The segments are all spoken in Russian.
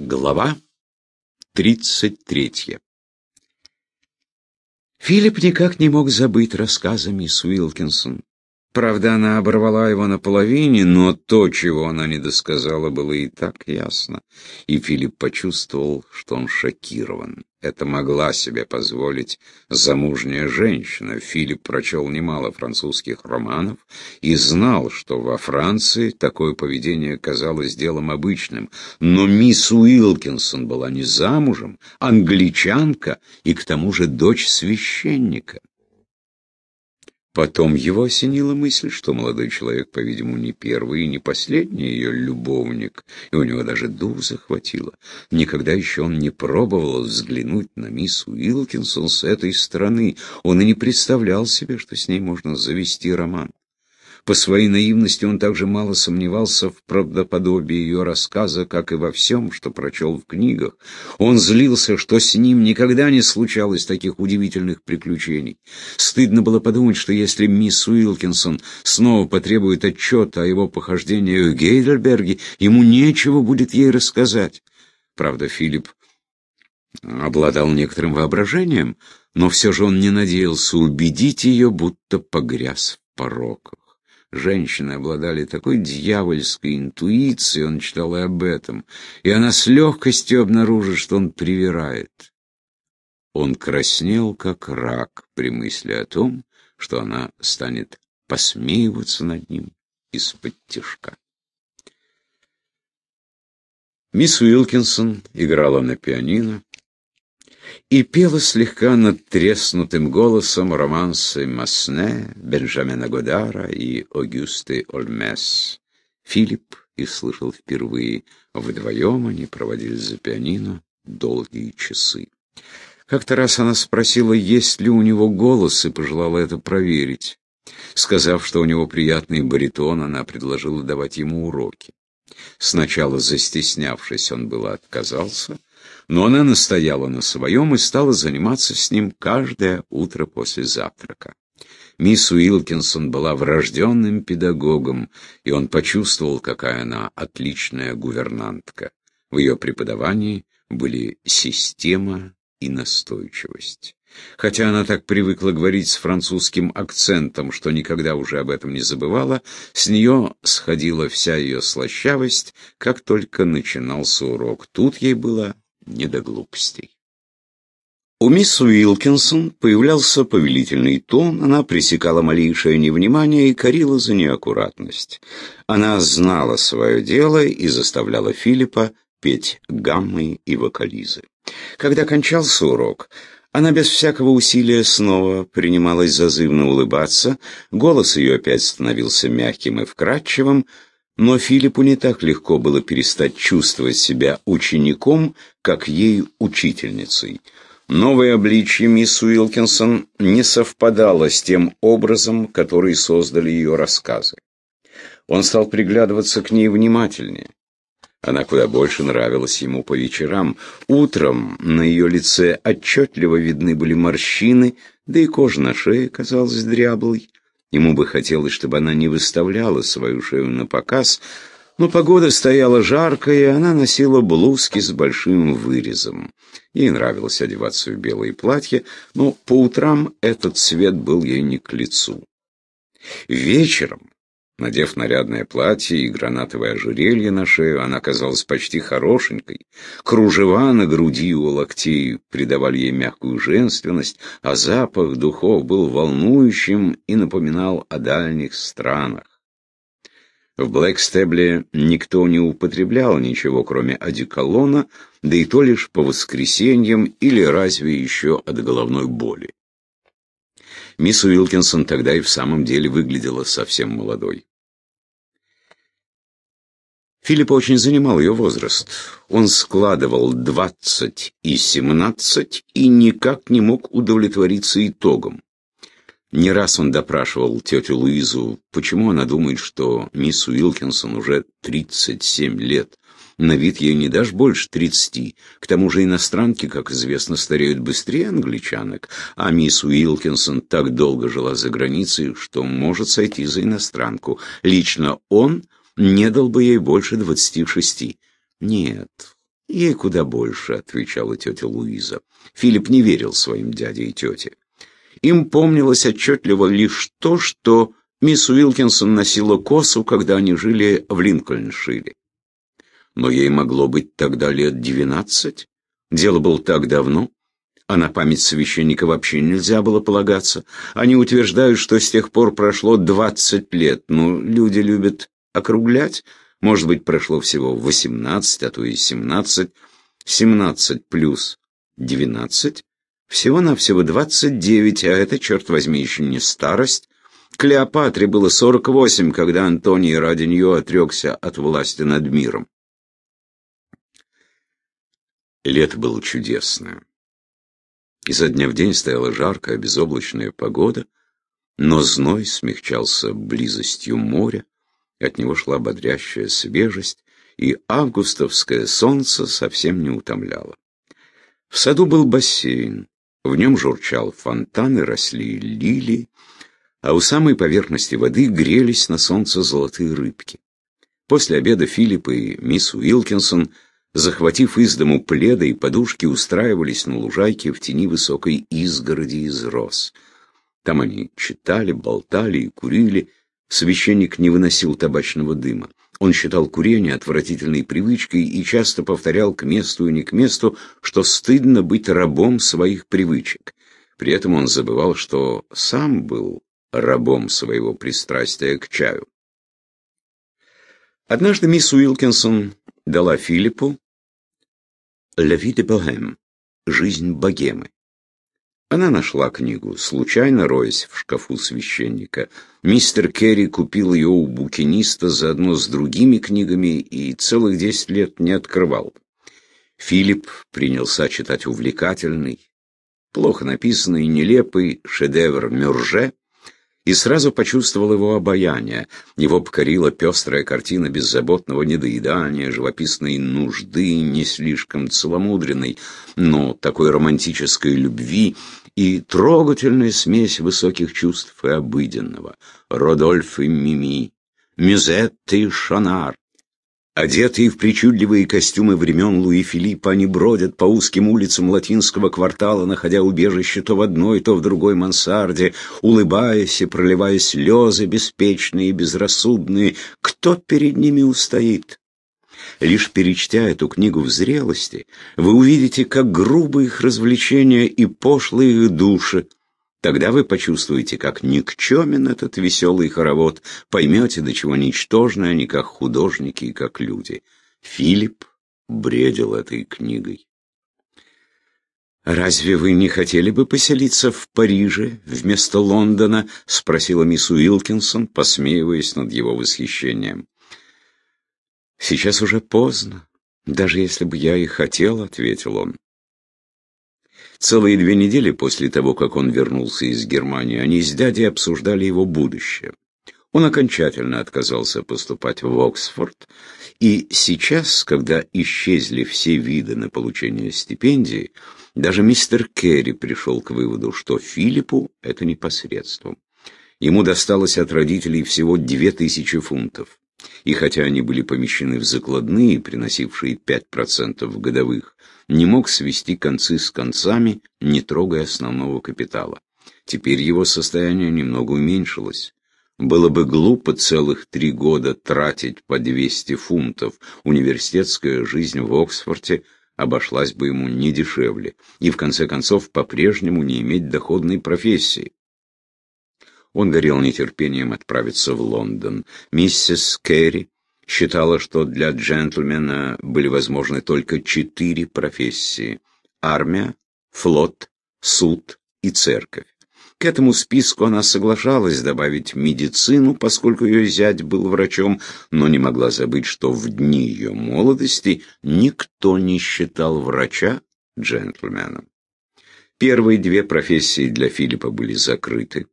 Глава 33 Филипп никак не мог забыть рассказа мисс Уилкинсон. Правда, она оборвала его наполовине, но то, чего она не досказала, было и так ясно. И Филипп почувствовал, что он шокирован. Это могла себе позволить замужняя женщина. Филипп прочел немало французских романов и знал, что во Франции такое поведение казалось делом обычным. Но мисс Уилкинсон была не замужем, англичанка и к тому же дочь священника. Потом его осенила мысль, что молодой человек, по-видимому, не первый и не последний ее любовник, и у него даже дух захватило. Никогда еще он не пробовал взглянуть на мисс Уилкинсон с этой стороны. Он и не представлял себе, что с ней можно завести роман. По своей наивности он также мало сомневался в правдоподобии ее рассказа, как и во всем, что прочел в книгах. Он злился, что с ним никогда не случалось таких удивительных приключений. Стыдно было подумать, что если мисс Уилкинсон снова потребует отчета о его похождениях в Гейдельберге, ему нечего будет ей рассказать. Правда, Филипп обладал некоторым воображением, но все же он не надеялся убедить ее, будто погряз в пороках. Женщины обладали такой дьявольской интуицией, он читал и об этом, и она с легкостью обнаружит, что он привирает. Он краснел, как рак, при мысли о том, что она станет посмеиваться над ним из-под тяжка. Мисс Уилкинсон играла на пианино, и пела слегка надтреснутым голосом романсы Масне, Бенджамина Годара и Огюсты Ольмес. Филипп их слышал впервые. Вдвоем они проводили за пианино долгие часы. Как-то раз она спросила, есть ли у него голос, и пожелала это проверить. Сказав, что у него приятный баритон, она предложила давать ему уроки. Сначала застеснявшись, он было отказался, но она настояла на своем и стала заниматься с ним каждое утро после завтрака. Мисс Уилкинсон была врожденным педагогом, и он почувствовал, какая она отличная гувернантка. В ее преподавании были система и настойчивость. Хотя она так привыкла говорить с французским акцентом, что никогда уже об этом не забывала, с нее сходила вся ее слащавость, как только начинался урок. Тут ей было не до глупостей. У мисс Уилкинсон появлялся повелительный тон, она пресекала малейшее невнимание и корила за неаккуратность. Она знала свое дело и заставляла Филиппа петь гаммы и вокализы. Когда кончался урок, она без всякого усилия снова принималась зазывно улыбаться, голос ее опять становился мягким и вкрадчивым, но Филиппу не так легко было перестать чувствовать себя учеником, как ей учительницей. Новое обличье мисс Уилкинсон не совпадало с тем образом, который создали ее рассказы. Он стал приглядываться к ней внимательнее. Она куда больше нравилась ему по вечерам. Утром на ее лице отчетливо видны были морщины, да и кожа на шее казалась дряблой. Ему бы хотелось, чтобы она не выставляла свою шею на показ, но погода стояла жаркая, и она носила блузки с большим вырезом. Ей нравилось одеваться в белые платья, но по утрам этот цвет был ей не к лицу. Вечером Надев нарядное платье и гранатовое ожерелье на шею, она казалась почти хорошенькой. Кружева на груди у локтей придавали ей мягкую женственность, а запах духов был волнующим и напоминал о дальних странах. В Блэкстебле никто не употреблял ничего, кроме одеколона, да и то лишь по воскресеньям или разве еще от головной боли. Мисс Уилкинсон тогда и в самом деле выглядела совсем молодой. Филиппа очень занимал ее возраст. Он складывал двадцать и семнадцать и никак не мог удовлетвориться итогом. Не раз он допрашивал тетю Луизу, почему она думает, что мисс Уилкинсон уже тридцать семь лет. На вид ей не дашь больше тридцати. К тому же иностранки, как известно, стареют быстрее англичанок, а мисс Уилкинсон так долго жила за границей, что может сойти за иностранку. Лично он не дал бы ей больше двадцати шести. Нет, Ей куда больше, отвечала тетя Луиза. Филипп не верил своим дяде и тете. Им помнилось отчетливо лишь то, что мисс Уилкинсон носила косу, когда они жили в Линкольншире. Но ей могло быть тогда лет двенадцать. Дело было так давно, а на память священника вообще нельзя было полагаться. Они утверждают, что с тех пор прошло двадцать лет. Ну, люди любят округлять. Может быть, прошло всего 18, а то и 17. 17 плюс 12. Всего-навсего 29, а это, черт возьми, еще не старость. Клеопатре было 48, когда Антоний ради нее отрекся от власти над миром. Лето было чудесное. Изо дня в день стояла жаркая, безоблачная погода, но зной смягчался близостью моря, от него шла бодрящая свежесть, и августовское солнце совсем не утомляло. В саду был бассейн, в нем журчал фонтан и росли лилии, а у самой поверхности воды грелись на солнце золотые рыбки. После обеда Филипп и мисс Уилкинсон, захватив из дому пледа и подушки, устраивались на лужайке в тени высокой изгороди из роз. Там они читали, болтали и курили, Священник не выносил табачного дыма. Он считал курение отвратительной привычкой и часто повторял к месту и не к месту, что стыдно быть рабом своих привычек. При этом он забывал, что сам был рабом своего пристрастия к чаю. Однажды мисс Уилкинсон дала Филиппу «La vie de Bohème» — «Жизнь богемы». Она нашла книгу, случайно роясь в шкафу священника. Мистер Керри купил ее у букиниста заодно с другими книгами и целых десять лет не открывал. Филипп принялся читать увлекательный, плохо написанный, нелепый шедевр Мюрже, и сразу почувствовал его обаяние. Его покорила пестрая картина беззаботного недоедания, живописной нужды, не слишком целомудренной, но такой романтической любви и трогательная смесь высоких чувств и обыденного. Родольф и Мими, Мюзетта и Шонар, Одетые в причудливые костюмы времен Луи Филиппа, они бродят по узким улицам латинского квартала, находя убежище то в одной, то в другой мансарде, улыбаясь и проливая слезы, беспечные и безрассудные. Кто перед ними устоит? Лишь перечтя эту книгу в зрелости, вы увидите, как грубы их развлечения и пошлые их души, Тогда вы почувствуете, как никчемен этот веселый хоровод, поймете, до чего ничтожны они, как художники и как люди. Филипп бредил этой книгой. «Разве вы не хотели бы поселиться в Париже вместо Лондона?» — спросила мисс Уилкинсон, посмеиваясь над его восхищением. «Сейчас уже поздно, даже если бы я и хотел», — ответил он. Целые две недели после того, как он вернулся из Германии, они с дядей обсуждали его будущее. Он окончательно отказался поступать в Оксфорд, и сейчас, когда исчезли все виды на получение стипендии, даже мистер Керри пришел к выводу, что Филиппу это непосредством. Ему досталось от родителей всего две тысячи фунтов. И хотя они были помещены в закладные, приносившие 5% годовых, не мог свести концы с концами, не трогая основного капитала. Теперь его состояние немного уменьшилось. Было бы глупо целых три года тратить по 200 фунтов. Университетская жизнь в Оксфорде обошлась бы ему не дешевле. И в конце концов по-прежнему не иметь доходной профессии. Он горел нетерпением отправиться в Лондон. Миссис Керри считала, что для джентльмена были возможны только четыре профессии – армия, флот, суд и церковь. К этому списку она соглашалась добавить медицину, поскольку ее зять был врачом, но не могла забыть, что в дни ее молодости никто не считал врача джентльменом. Первые две профессии для Филиппа были закрыты,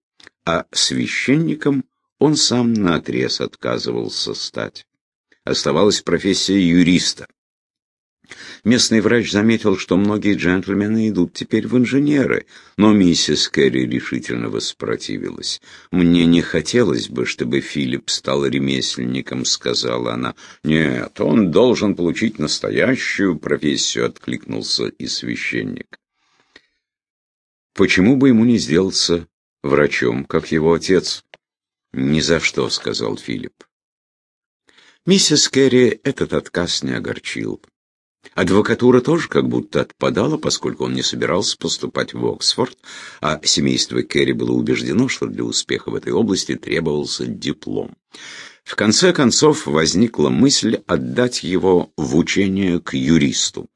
а священником он сам наотрез отказывался стать оставалась профессия юриста. Местный врач заметил, что многие джентльмены идут теперь в инженеры, но миссис Керри решительно воспротивилась. «Мне не хотелось бы, чтобы Филипп стал ремесленником», — сказала она. «Нет, он должен получить настоящую профессию», — откликнулся и священник. «Почему бы ему не сделаться врачом, как его отец?» «Ни за что», — сказал Филипп. Миссис Керри этот отказ не огорчил. Адвокатура тоже как будто отпадала, поскольку он не собирался поступать в Оксфорд, а семейство Керри было убеждено, что для успеха в этой области требовался диплом. В конце концов возникла мысль отдать его в учение к юристу.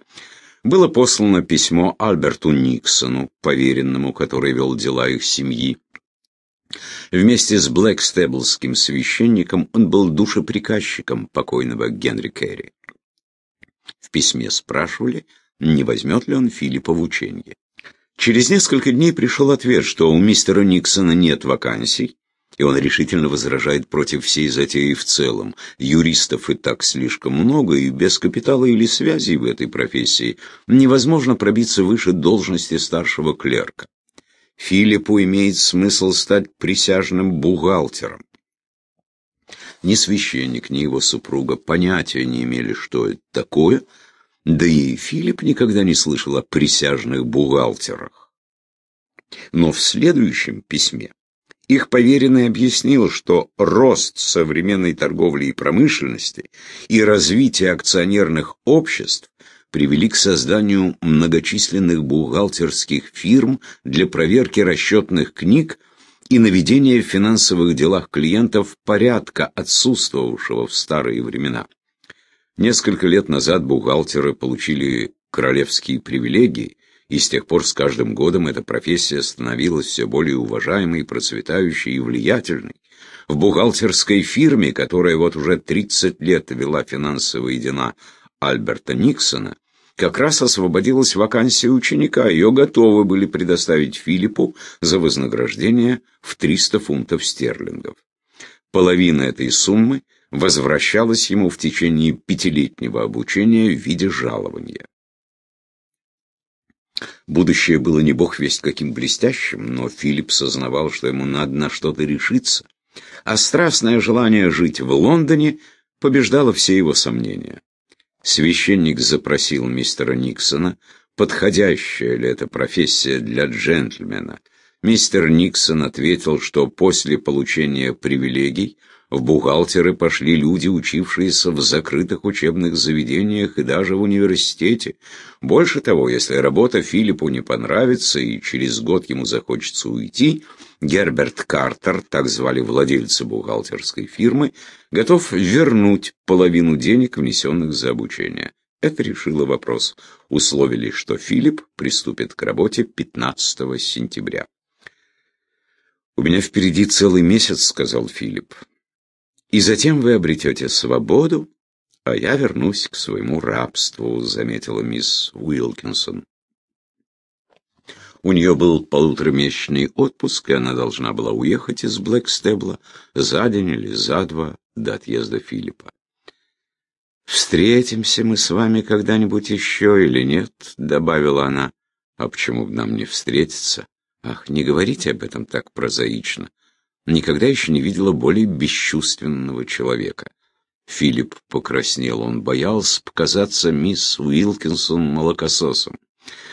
Было послано письмо Альберту Никсону, поверенному, который вел дела их семьи. Вместе с Блэкстеблским священником он был душеприказчиком покойного Генри Керри. В письме спрашивали, не возьмет ли он Филиппа в учение. Через несколько дней пришел ответ, что у мистера Никсона нет вакансий, и он решительно возражает против всей затеи в целом. Юристов и так слишком много, и без капитала или связей в этой профессии невозможно пробиться выше должности старшего клерка. Филиппу имеет смысл стать присяжным бухгалтером. Ни священник, ни его супруга понятия не имели, что это такое, да и Филипп никогда не слышал о присяжных бухгалтерах. Но в следующем письме их поверенный объяснил, что рост современной торговли и промышленности и развитие акционерных обществ привели к созданию многочисленных бухгалтерских фирм для проверки расчетных книг и наведения в финансовых делах клиентов порядка, отсутствовавшего в старые времена. Несколько лет назад бухгалтеры получили королевские привилегии, и с тех пор с каждым годом эта профессия становилась все более уважаемой, процветающей и влиятельной. В бухгалтерской фирме, которая вот уже 30 лет вела финансовые дела Альберта Никсона, как раз освободилась вакансия ученика, ее готовы были предоставить Филиппу за вознаграждение в 300 фунтов стерлингов. Половина этой суммы возвращалась ему в течение пятилетнего обучения в виде жалования. Будущее было не бог весть каким блестящим, но Филипп сознавал, что ему надо на что-то решиться, а страстное желание жить в Лондоне побеждало все его сомнения. Священник запросил мистера Никсона, подходящая ли эта профессия для джентльмена. Мистер Никсон ответил, что после получения привилегий в бухгалтеры пошли люди, учившиеся в закрытых учебных заведениях и даже в университете. Больше того, если работа Филиппу не понравится и через год ему захочется уйти, Герберт Картер, так звали владельца бухгалтерской фирмы, готов вернуть половину денег, внесенных за обучение. Это решило вопрос. Условили, что Филипп приступит к работе 15 сентября. «У меня впереди целый месяц», — сказал Филипп. «И затем вы обретете свободу, а я вернусь к своему рабству», — заметила мисс Уилкинсон. У нее был полуторамесячный отпуск, и она должна была уехать из Блэкстебла за день или за два до отъезда Филиппа. «Встретимся мы с вами когда-нибудь еще или нет?» — добавила она. «А почему бы нам не встретиться? Ах, не говорите об этом так прозаично. Никогда еще не видела более бесчувственного человека». Филипп покраснел, он боялся показаться мисс Уилкинсон молокососом.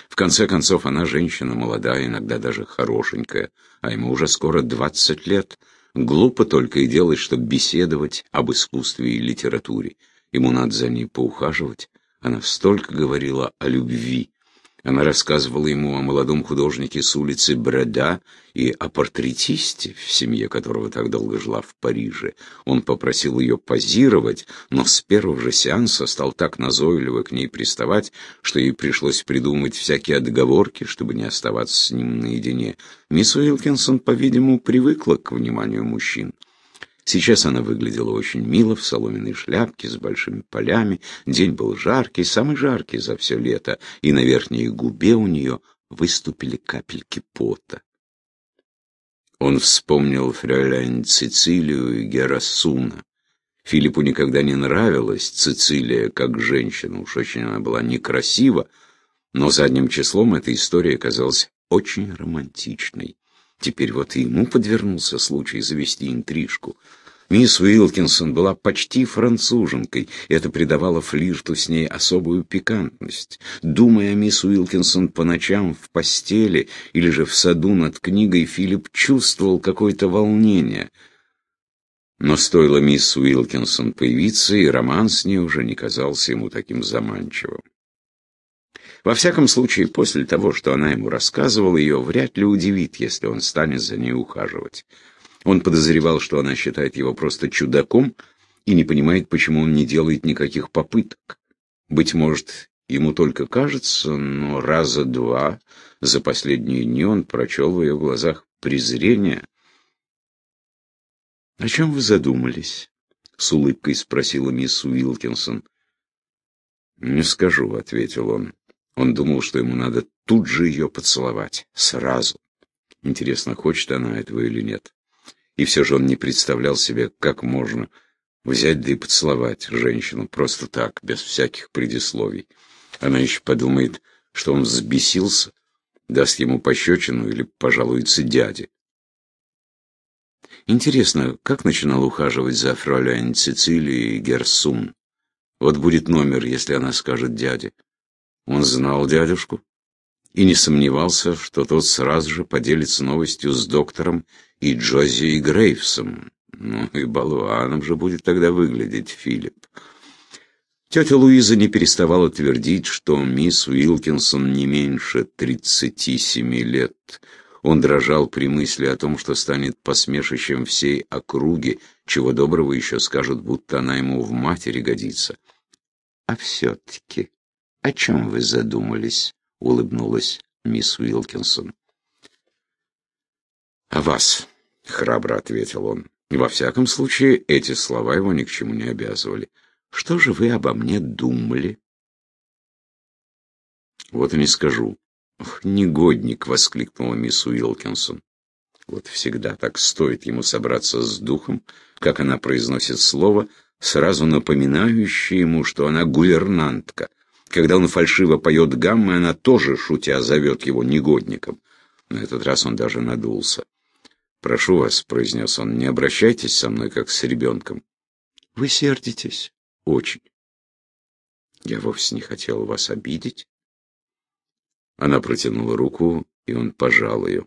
В конце концов, она женщина молодая, иногда даже хорошенькая, а ему уже скоро двадцать лет. Глупо только и делать, чтобы беседовать об искусстве и литературе. Ему надо за ней поухаживать. Она столько говорила о любви, она рассказывала ему о молодом художнике с улицы Бреда и о портретисте, в семье которого так долго жила в Париже. Он попросил ее позировать, но с первого же сеанса стал так назойливо к ней приставать, что ей пришлось придумать всякие отговорки, чтобы не оставаться с ним наедине. Мисс Уилкинсон, по-видимому, привыкла к вниманию мужчин. Сейчас она выглядела очень мило в соломенной шляпке с большими полями. День был жаркий, самый жаркий за все лето, и на верхней губе у нее выступили капельки пота. Он вспомнил фрейляйн Цицилию и Герасуна. Филиппу никогда не нравилась Цицилия как женщина, уж очень она была некрасива, но задним числом эта история казалась очень романтичной. Теперь вот и ему подвернулся случай завести интрижку. Мисс Уилкинсон была почти француженкой, это придавало флирту с ней особую пикантность. Думая о мисс Уилкинсон по ночам в постели или же в саду над книгой, Филипп чувствовал какое-то волнение. Но стоило мисс Уилкинсон появиться, и роман с ней уже не казался ему таким заманчивым. Во всяком случае, после того, что она ему рассказывала, ее вряд ли удивит, если он станет за ней ухаживать. Он подозревал, что она считает его просто чудаком и не понимает, почему он не делает никаких попыток. Быть может, ему только кажется, но раза два за последние дни он прочел в ее глазах презрение. «О чем вы задумались?» — с улыбкой спросила мисс Уилкинсон. «Не скажу», — ответил он. Он думал, что ему надо тут же ее поцеловать. Сразу. Интересно, хочет она этого или нет. И все же он не представлял себе, как можно взять да и поцеловать женщину просто так, без всяких предисловий. Она еще подумает, что он взбесился, даст ему пощечину или пожалуется дяде. Интересно, как начинал ухаживать за фролянь Цицилией Герсун? Вот будет номер, если она скажет дяде. Он знал дядюшку и не сомневался, что тот сразу же поделится новостью с доктором и Джози и Грейвсом. Ну и болваном же будет тогда выглядеть Филипп. Тетя Луиза не переставала твердить, что мисс Уилкинсон не меньше 37 лет. Он дрожал при мысли о том, что станет посмешищем всей округи, чего доброго еще скажут, будто она ему в матери годится. А все-таки... «О чем вы задумались?» — улыбнулась мисс Уилкинсон. «О вас», — храбро ответил он. Во всяком случае, эти слова его ни к чему не обязывали. «Что же вы обо мне думали?» «Вот и не скажу». «Ох, негодник!» — воскликнула мисс Уилкинсон. Вот всегда так стоит ему собраться с духом, как она произносит слово, сразу напоминающее ему, что она гувернантка, когда он фальшиво поет гаммы, она тоже, шутя, зовет его негодником. На этот раз он даже надулся. «Прошу вас», — произнес он, — «не обращайтесь со мной, как с ребенком». «Вы сердитесь?» «Очень». «Я вовсе не хотел вас обидеть». Она протянула руку, и он пожал ее.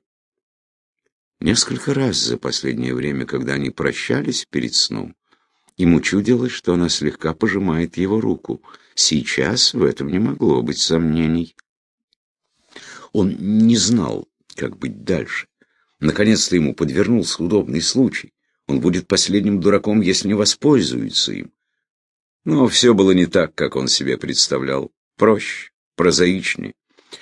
Несколько раз за последнее время, когда они прощались перед сном, ему чудилось, что она слегка пожимает его руку — Сейчас в этом не могло быть сомнений. Он не знал, как быть дальше. Наконец-то ему подвернулся удобный случай. Он будет последним дураком, если не воспользуется им. Но все было не так, как он себе представлял. Проще, прозаичнее.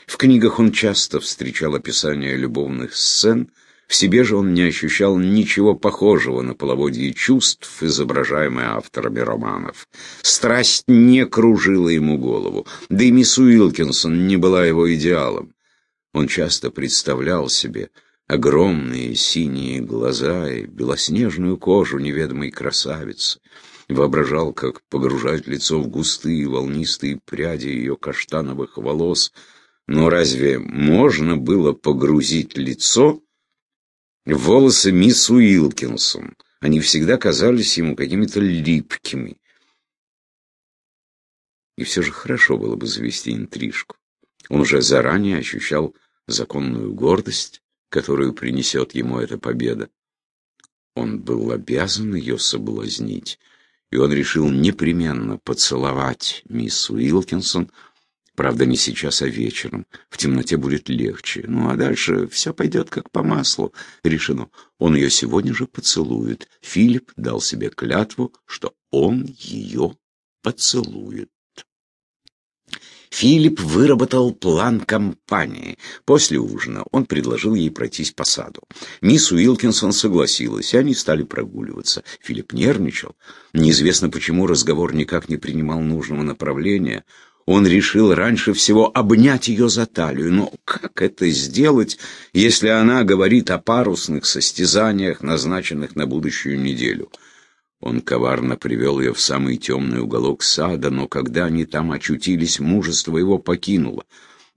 В книгах он часто встречал описания любовных сцен, в себе же он не ощущал ничего похожего на половодье чувств, изображаемое авторами романов. Страсть не кружила ему голову, да и мисс Уилкинсон не была его идеалом. Он часто представлял себе огромные синие глаза и белоснежную кожу неведомой красавицы, воображал, как погружать лицо в густые волнистые пряди ее каштановых волос. Но разве можно было погрузить лицо волосы мисс Уилкинсон. Они всегда казались ему какими-то липкими. И все же хорошо было бы завести интрижку. Он уже заранее ощущал законную гордость, которую принесет ему эта победа. Он был обязан ее соблазнить, и он решил непременно поцеловать мисс Уилкинсон, Правда, не сейчас, а вечером. В темноте будет легче. Ну, а дальше все пойдет как по маслу. Решено. Он ее сегодня же поцелует. Филипп дал себе клятву, что он ее поцелует. Филипп выработал план кампании. После ужина он предложил ей пройтись по саду. Мисс Уилкинсон согласилась, и они стали прогуливаться. Филипп нервничал. Неизвестно почему разговор никак не принимал нужного направления. Он решил раньше всего обнять ее за талию. Но как это сделать, если она говорит о парусных состязаниях, назначенных на будущую неделю? Он коварно привел ее в самый темный уголок сада, но когда они там очутились, мужество его покинуло.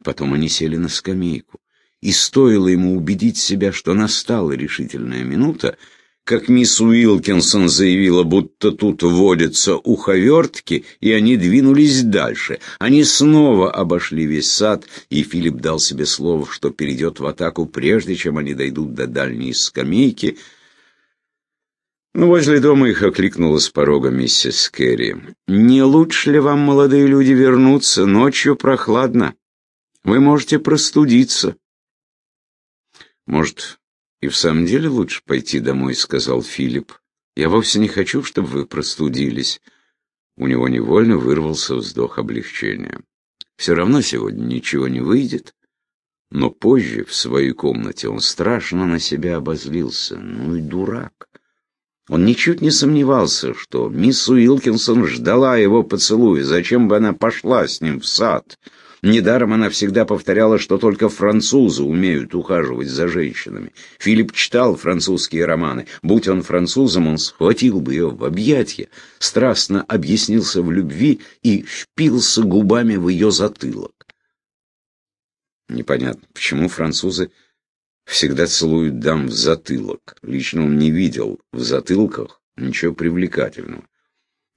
Потом они сели на скамейку. И стоило ему убедить себя, что настала решительная минута, как мисс Уилкинсон заявила, будто тут водятся уховертки, и они двинулись дальше. Они снова обошли весь сад, и Филипп дал себе слово, что перейдет в атаку, прежде чем они дойдут до дальней скамейки — ну, возле дома их окликнула с порога миссис Керри. «Не лучше ли вам, молодые люди, вернуться? Ночью прохладно. Вы можете простудиться». «Может, и в самом деле лучше пойти домой», — сказал Филипп. «Я вовсе не хочу, чтобы вы простудились». У него невольно вырвался вздох облегчения. «Все равно сегодня ничего не выйдет». Но позже, в своей комнате, он страшно на себя обозлился. Ну и дурак. Он ничуть не сомневался, что мисс Уилкинсон ждала его поцелуя, зачем бы она пошла с ним в сад. Недаром она всегда повторяла, что только французы умеют ухаживать за женщинами. Филипп читал французские романы. Будь он французом, он схватил бы ее в объятья, страстно объяснился в любви и впился губами в ее затылок. Непонятно, почему французы всегда целуют дам в затылок. Лично он не видел в затылках ничего привлекательного.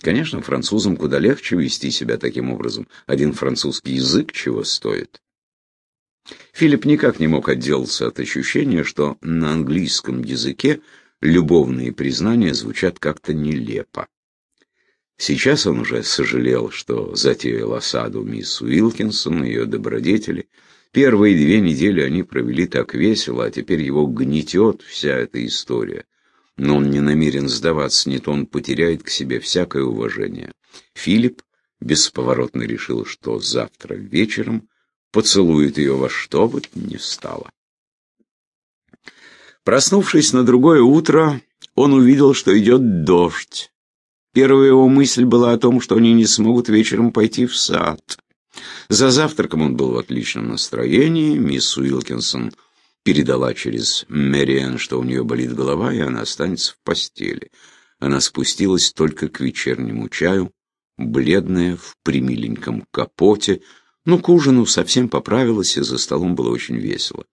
Конечно, французам куда легче вести себя таким образом. Один французский язык чего стоит. Филипп никак не мог отделаться от ощущения, что на английском языке любовные признания звучат как-то нелепо. Сейчас он уже сожалел, что затеял осаду мисс Уилкинсон и ее добродетели, Первые две недели они провели так весело, а теперь его гнетет вся эта история. Но он не намерен сдаваться, не то он потеряет к себе всякое уважение. Филипп бесповоротно решил, что завтра вечером поцелует ее во что бы ни стало. Проснувшись на другое утро, он увидел, что идет дождь. Первая его мысль была о том, что они не смогут вечером пойти в сад. За завтраком он был в отличном настроении. Мисс Уилкинсон передала через Мэриэн, что у нее болит голова, и она останется в постели. Она спустилась только к вечернему чаю, бледная, в примиленьком капоте, но к ужину совсем поправилась, и за столом было очень весело.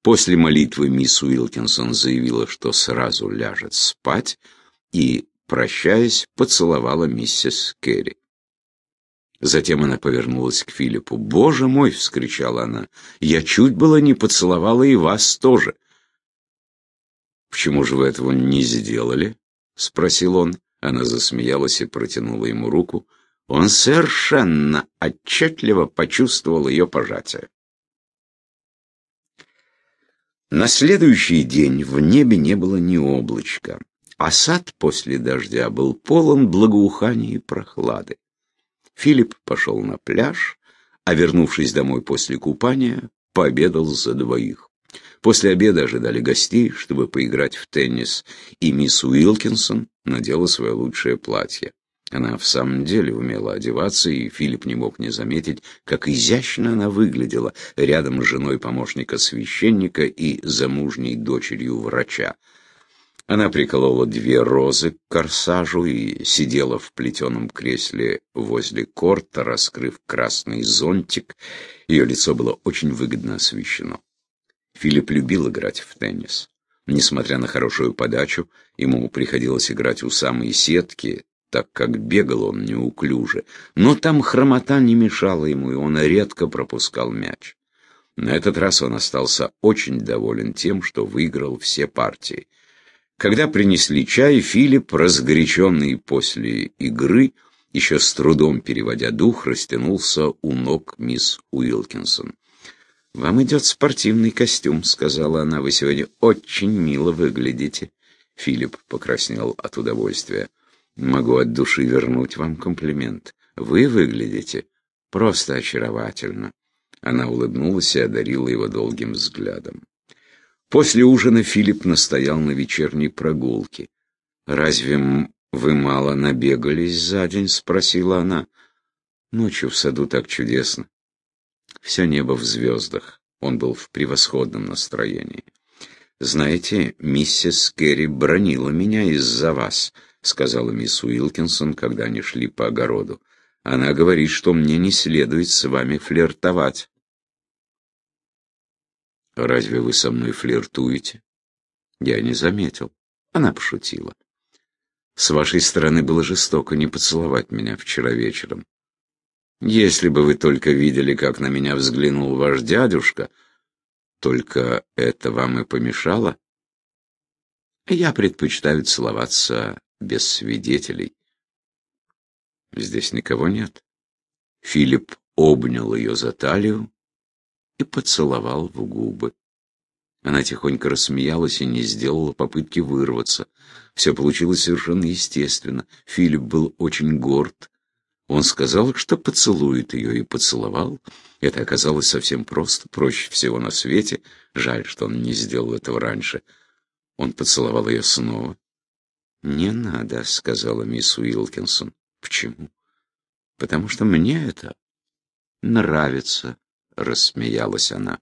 После молитвы мисс Уилкинсон заявила, что сразу ляжет спать, и, прощаясь, поцеловала миссис Керри. Затем она повернулась к Филиппу. «Боже мой!» — вскричала она. «Я чуть было не поцеловала и вас тоже». «Почему же вы этого не сделали?» — спросил он. Она засмеялась и протянула ему руку. Он совершенно отчетливо почувствовал ее пожатие. На следующий день в небе не было ни облачка, а сад после дождя был полон благоухания и прохлады. Филипп пошел на пляж, а вернувшись домой после купания, пообедал за двоих. После обеда ожидали гостей, чтобы поиграть в теннис, и мисс Уилкинсон надела свое лучшее платье. Она в самом деле умела одеваться, и Филипп не мог не заметить, как изящно она выглядела рядом с женой помощника священника и замужней дочерью врача. Она приколола две розы к корсажу и сидела в плетеном кресле возле корта, раскрыв красный зонтик. Ее лицо было очень выгодно освещено. Филипп любил играть в теннис. Несмотря на хорошую подачу, ему приходилось играть у самой сетки, так как бегал он неуклюже. Но там хромота не мешала ему, и он редко пропускал мяч. На этот раз он остался очень доволен тем, что выиграл все партии. Когда принесли чай, Филипп, разгоряченный после игры, еще с трудом переводя дух, растянулся у ног мисс Уилкинсон. «Вам идет спортивный костюм», — сказала она. «Вы сегодня очень мило выглядите». Филипп покраснел от удовольствия. «Могу от души вернуть вам комплимент. Вы выглядите просто очаровательно». Она улыбнулась и одарила его долгим взглядом. После ужина Филипп настоял на вечерней прогулке. «Разве вы мало набегались за день?» — спросила она. «Ночью в саду так чудесно. Все небо в звездах». Он был в превосходном настроении. «Знаете, миссис Керри бронила меня из-за вас. сказала мисс Уилкинсон, когда они шли по огороду. «Она говорит, что мне не следует с вами флиртовать». «Разве вы со мной флиртуете?» Я не заметил. Она пошутила. «С вашей стороны было жестоко не поцеловать меня вчера вечером. Если бы вы только видели, как на меня взглянул ваш дядюшка, только это вам и помешало. Я предпочитаю целоваться без свидетелей. Здесь никого нет. Филипп обнял ее за талию и поцеловал в губы. Она тихонько рассмеялась и не сделала попытки вырваться. Все получилось совершенно естественно. Филипп был очень горд. Он сказал, что поцелует ее, и поцеловал. Это оказалось совсем просто, проще всего на свете. Жаль, что он не сделал этого раньше. Он поцеловал ее снова. «Не надо», — сказала мисс Уилкинсон. «Почему?» «Потому что мне это нравится», — рассмеялась она.